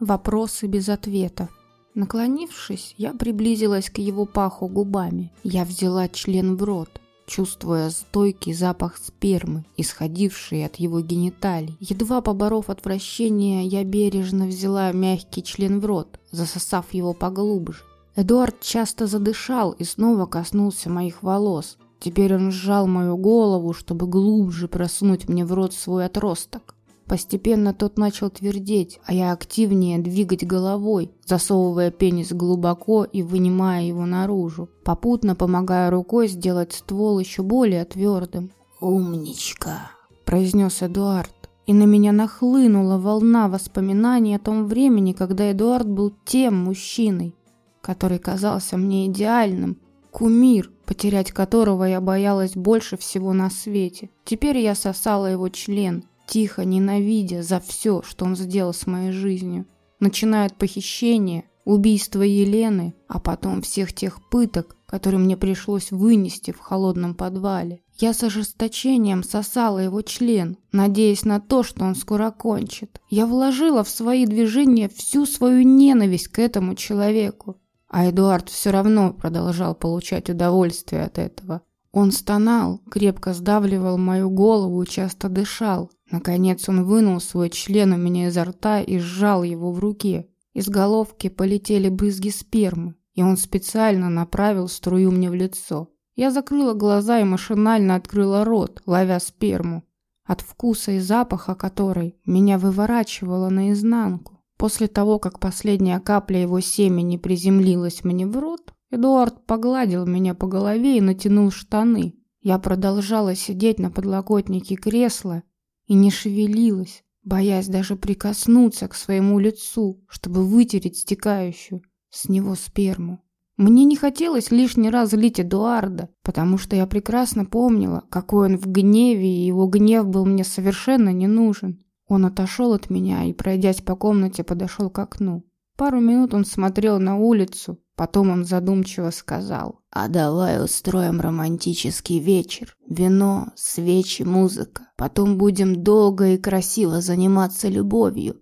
Вопросы без ответа. Наклонившись, я приблизилась к его паху губами. Я взяла член в рот, чувствуя стойкий запах спермы, исходивший от его гениталий. Едва поборов отвращение, я бережно взяла мягкий член в рот, засосав его поглубже. Эдуард часто задышал и снова коснулся моих волос. Теперь он сжал мою голову, чтобы глубже просунуть мне в рот свой отросток. Постепенно тот начал твердеть, а я активнее двигать головой, засовывая пенис глубоко и вынимая его наружу, попутно помогая рукой сделать ствол еще более твердым. «Умничка», – произнес Эдуард. И на меня нахлынула волна воспоминаний о том времени, когда Эдуард был тем мужчиной, который казался мне идеальным, кумир, потерять которого я боялась больше всего на свете. Теперь я сосала его член – тихо ненавидя за все, что он сделал с моей жизнью. Начиная от похищения, убийства Елены, а потом всех тех пыток, которые мне пришлось вынести в холодном подвале. Я с ожесточением сосала его член, надеясь на то, что он скоро кончит. Я вложила в свои движения всю свою ненависть к этому человеку. А Эдуард все равно продолжал получать удовольствие от этого. Он стонал, крепко сдавливал мою голову часто дышал, Наконец он вынул свой член у меня изо рта и сжал его в руке. Из головки полетели брызги спермы, и он специально направил струю мне в лицо. Я закрыла глаза и машинально открыла рот, ловя сперму, от вкуса и запаха которой меня выворачивало наизнанку. После того, как последняя капля его семени приземлилась мне в рот, Эдуард погладил меня по голове и натянул штаны. Я продолжала сидеть на подлокотнике кресла и не шевелилась, боясь даже прикоснуться к своему лицу, чтобы вытереть стекающую с него сперму. Мне не хотелось лишний раз злить Эдуарда, потому что я прекрасно помнила, какой он в гневе, и его гнев был мне совершенно не нужен. Он отошел от меня и, пройдясь по комнате, подошел к окну. Пару минут он смотрел на улицу, потом он задумчиво сказал. «А давай устроим романтический вечер. Вино, свечи, музыка. Потом будем долго и красиво заниматься любовью,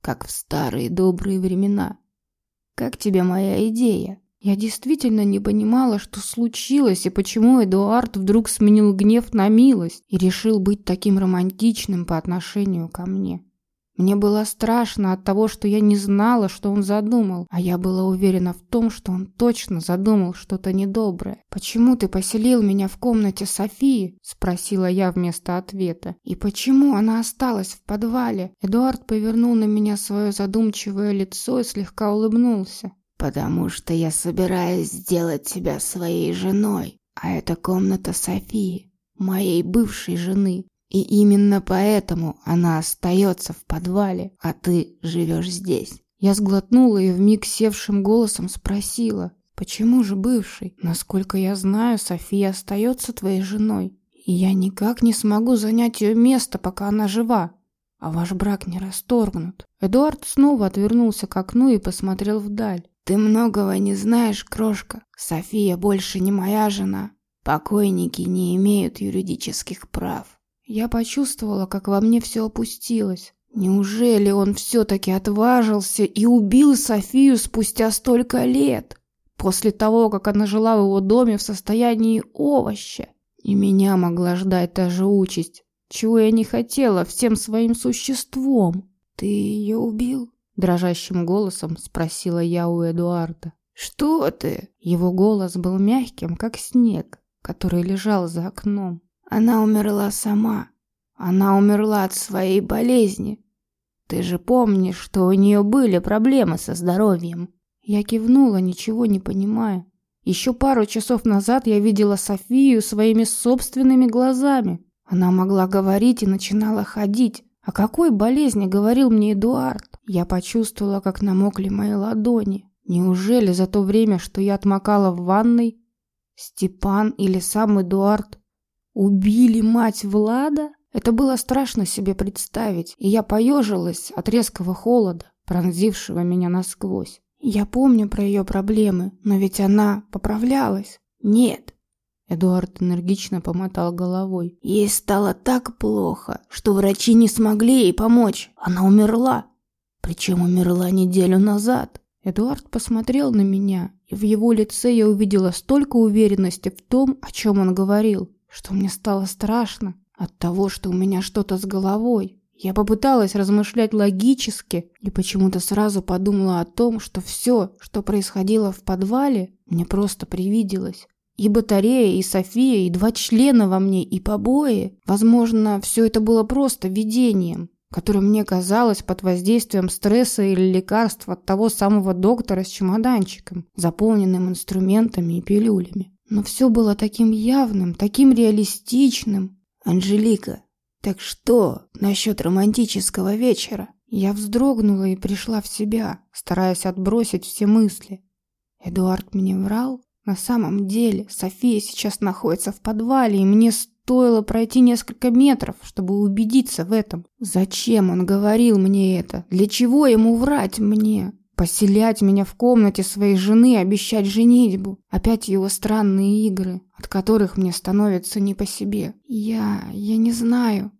как в старые добрые времена. Как тебе моя идея?» Я действительно не понимала, что случилось и почему Эдуард вдруг сменил гнев на милость и решил быть таким романтичным по отношению ко мне. Мне было страшно от того, что я не знала, что он задумал, а я была уверена в том, что он точно задумал что-то недоброе. «Почему ты поселил меня в комнате Софии?» – спросила я вместо ответа. «И почему она осталась в подвале?» Эдуард повернул на меня свое задумчивое лицо и слегка улыбнулся. «Потому что я собираюсь сделать тебя своей женой, а это комната Софии, моей бывшей жены. И именно поэтому она остается в подвале, а ты живешь здесь. Я сглотнула и вмиг севшим голосом спросила, почему же бывший? Насколько я знаю, София остается твоей женой, и я никак не смогу занять ее место, пока она жива. А ваш брак не расторгнут. Эдуард снова отвернулся к окну и посмотрел вдаль. Ты многого не знаешь, крошка. София больше не моя жена. Покойники не имеют юридических прав. Я почувствовала, как во мне все опустилось. Неужели он все-таки отважился и убил Софию спустя столько лет? После того, как она жила в его доме в состоянии овоща. И меня могла ждать та же участь, чего я не хотела всем своим существом. «Ты ее убил?» Дрожащим голосом спросила я у Эдуарда. «Что ты?» Его голос был мягким, как снег, который лежал за окном. Она умерла сама. Она умерла от своей болезни. Ты же помнишь, что у нее были проблемы со здоровьем. Я кивнула, ничего не понимая. Еще пару часов назад я видела Софию своими собственными глазами. Она могла говорить и начинала ходить. О какой болезни говорил мне Эдуард? Я почувствовала, как намокли мои ладони. Неужели за то время, что я отмокала в ванной, Степан или сам Эдуард Убили мать Влада? Это было страшно себе представить, и я поежилась от резкого холода, пронзившего меня насквозь. Я помню про ее проблемы, но ведь она поправлялась. Нет. Эдуард энергично помотал головой. Ей стало так плохо, что врачи не смогли ей помочь. Она умерла. Причем умерла неделю назад. Эдуард посмотрел на меня, и в его лице я увидела столько уверенности в том, о чем он говорил, что мне стало страшно от того, что у меня что-то с головой. Я попыталась размышлять логически и почему-то сразу подумала о том, что все, что происходило в подвале, мне просто привиделось. И батарея, и София, и два члена во мне, и побои. Возможно, все это было просто видением которое мне казалось под воздействием стресса или лекарства от того самого доктора с чемоданчиком, заполненным инструментами и пилюлями. Но все было таким явным, таким реалистичным. «Анжелика, так что насчет романтического вечера?» Я вздрогнула и пришла в себя, стараясь отбросить все мысли. Эдуард мне врал? На самом деле, София сейчас находится в подвале, и мне Стоило пройти несколько метров, чтобы убедиться в этом. Зачем он говорил мне это? Для чего ему врать мне? Поселять меня в комнате своей жены, обещать женитьбу. Опять его странные игры, от которых мне становится не по себе. Я... я не знаю.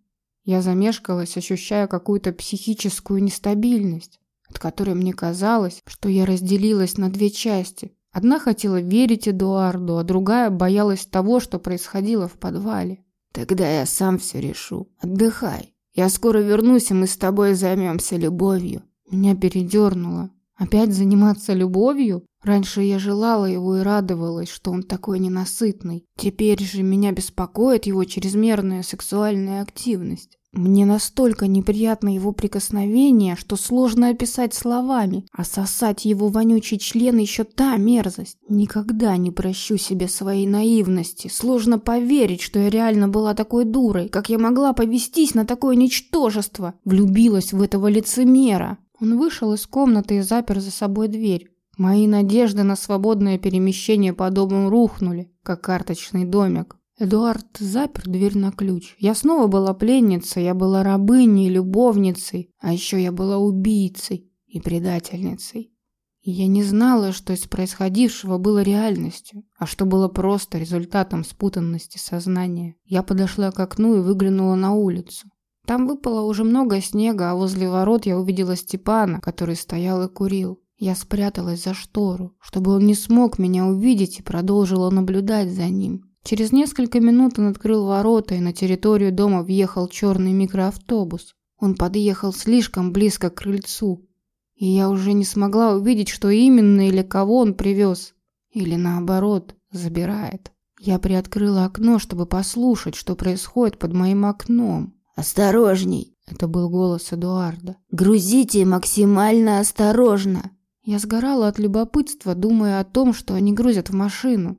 Я замешкалась, ощущая какую-то психическую нестабильность, от которой мне казалось, что я разделилась на две части. Одна хотела верить Эдуарду, а другая боялась того, что происходило в подвале. «Тогда я сам все решу. Отдыхай. Я скоро вернусь, и мы с тобой займемся любовью». Меня передернуло. Опять заниматься любовью? Раньше я желала его и радовалась, что он такой ненасытный. Теперь же меня беспокоит его чрезмерная сексуальная активность. Мне настолько неприятно его прикосновение, что сложно описать словами, а сосать его вонючий член еще та мерзость. Никогда не прощу себе своей наивности. Сложно поверить, что я реально была такой дурой, как я могла повестись на такое ничтожество. Влюбилась в этого лицемера. Он вышел из комнаты и запер за собой дверь. Мои надежды на свободное перемещение по дому рухнули, как карточный домик. Эдуард запер дверь на ключ. Я снова была пленницей, я была рабыней, любовницей, а еще я была убийцей и предательницей. И я не знала, что из происходившего было реальностью, а что было просто результатом спутанности сознания. Я подошла к окну и выглянула на улицу. Там выпало уже много снега, а возле ворот я увидела Степана, который стоял и курил. Я спряталась за штору, чтобы он не смог меня увидеть и продолжила наблюдать за ним. Через несколько минут он открыл ворота, и на территорию дома въехал черный микроавтобус. Он подъехал слишком близко к крыльцу, и я уже не смогла увидеть, что именно или кого он привез. Или наоборот, забирает. Я приоткрыла окно, чтобы послушать, что происходит под моим окном. «Осторожней!» — это был голос Эдуарда. «Грузите максимально осторожно!» Я сгорала от любопытства, думая о том, что они грузят в машину.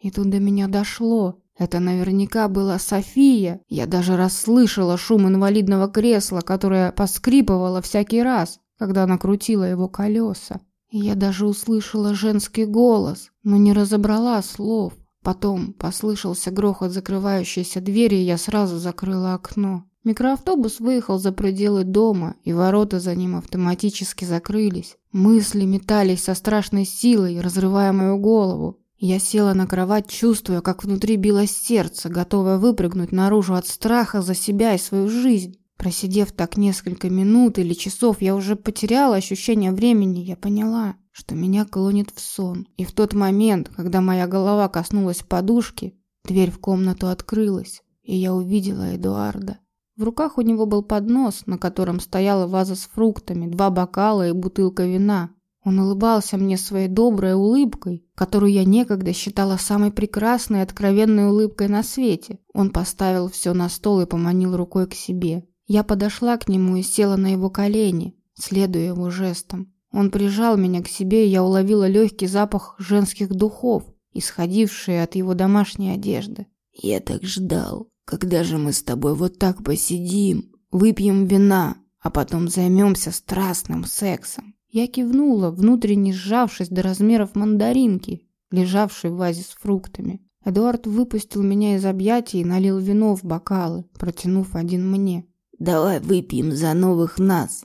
И тут до меня дошло. Это наверняка была София. Я даже расслышала шум инвалидного кресла, которое поскрипывало всякий раз, когда она крутила его колеса. Я даже услышала женский голос, но не разобрала слов. Потом послышался грохот закрывающейся двери, и я сразу закрыла окно. Микроавтобус выехал за пределы дома, и ворота за ним автоматически закрылись. Мысли метались со страшной силой, разрывая мою голову. Я села на кровать, чувствуя, как внутри билось сердце, готовое выпрыгнуть наружу от страха за себя и свою жизнь. Просидев так несколько минут или часов, я уже потеряла ощущение времени. Я поняла, что меня клонит в сон. И в тот момент, когда моя голова коснулась подушки, дверь в комнату открылась, и я увидела Эдуарда. В руках у него был поднос, на котором стояла ваза с фруктами, два бокала и бутылка вина. Он улыбался мне своей доброй улыбкой, которую я некогда считала самой прекрасной и откровенной улыбкой на свете. Он поставил все на стол и поманил рукой к себе. Я подошла к нему и села на его колени, следуя его жестам. Он прижал меня к себе, и я уловила легкий запах женских духов, исходивший от его домашней одежды. «Я так ждал. Когда же мы с тобой вот так посидим, выпьем вина, а потом займемся страстным сексом?» Я кивнула, внутренне сжавшись до размеров мандаринки, лежавшей в вазе с фруктами. Эдуард выпустил меня из объятий и налил вино в бокалы, протянув один мне. «Давай выпьем за новых нас.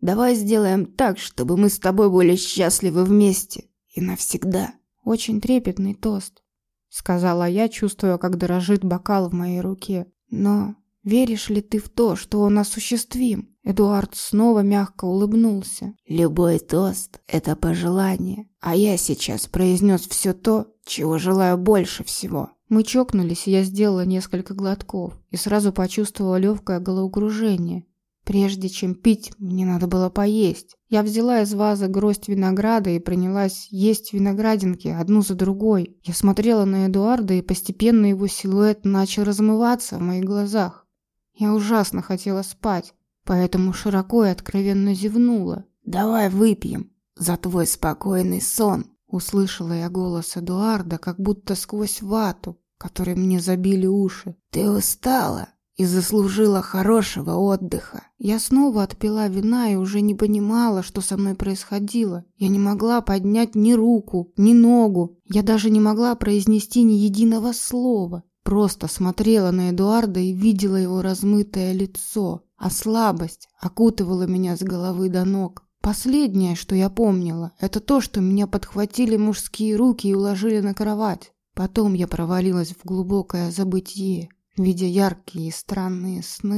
Давай сделаем так, чтобы мы с тобой были счастливы вместе и навсегда». «Очень трепетный тост», — сказала я, чувствуя, как дрожит бокал в моей руке. «Но Веришь ли ты в то, что он осуществим?» Эдуард снова мягко улыбнулся. «Любой тост — это пожелание, а я сейчас произнес все то, чего желаю больше всего». Мы чокнулись, и я сделала несколько глотков и сразу почувствовала легкое головокружение. Прежде чем пить, мне надо было поесть. Я взяла из вазы гроздь винограда и принялась есть виноградинки одну за другой. Я смотрела на Эдуарда, и постепенно его силуэт начал размываться в моих глазах. Я ужасно хотела спать, поэтому широко и откровенно зевнула. «Давай выпьем за твой спокойный сон», Услышала я голос Эдуарда, как будто сквозь вату, которой мне забили уши. «Ты устала и заслужила хорошего отдыха». Я снова отпила вина и уже не понимала, что со мной происходило. Я не могла поднять ни руку, ни ногу. Я даже не могла произнести ни единого слова. Просто смотрела на Эдуарда и видела его размытое лицо, а слабость окутывала меня с головы до ног. Последнее, что я помнила, это то, что меня подхватили мужские руки и уложили на кровать. Потом я провалилась в глубокое забытье, видя яркие и странные сны.